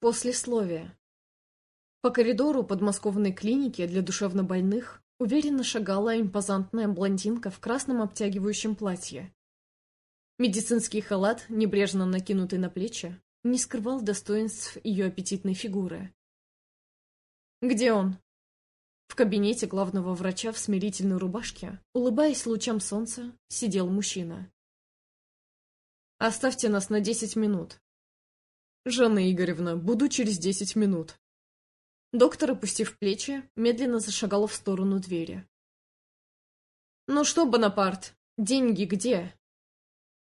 Послесловие. По коридору подмосковной клиники для душевнобольных уверенно шагала импозантная блондинка в красном обтягивающем платье. Медицинский халат, небрежно накинутый на плечи, не скрывал достоинств ее аппетитной фигуры. «Где он?» В кабинете главного врача в смирительной рубашке, улыбаясь лучам солнца, сидел мужчина. «Оставьте нас на десять минут», «Жанна Игоревна, буду через десять минут». Доктор, опустив плечи, медленно зашагал в сторону двери. «Ну что, Бонапарт, деньги где?»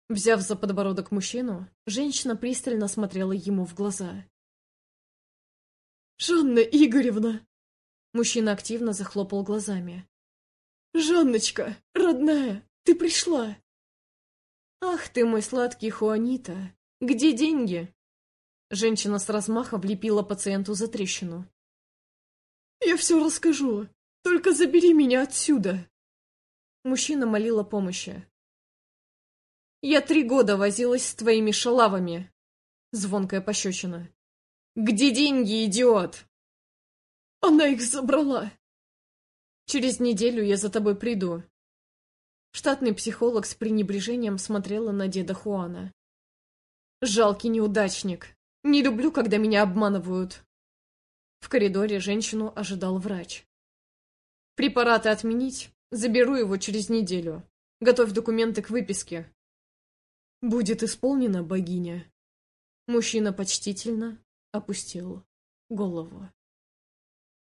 Взяв за подбородок мужчину, женщина пристально смотрела ему в глаза. «Жанна Игоревна!» Мужчина активно захлопал глазами. «Жанночка, родная, ты пришла!» «Ах ты мой сладкий Хуанита! Где деньги?» Женщина с размаха влепила пациенту за трещину. «Я все расскажу. Только забери меня отсюда!» Мужчина молил о помощи. «Я три года возилась с твоими шалавами!» Звонкая пощечина. «Где деньги, идиот?» «Она их забрала!» «Через неделю я за тобой приду». Штатный психолог с пренебрежением смотрела на деда Хуана. «Жалкий неудачник!» Не люблю, когда меня обманывают. В коридоре женщину ожидал врач. Препараты отменить? Заберу его через неделю. Готовь документы к выписке. Будет исполнено, богиня. Мужчина почтительно опустил голову.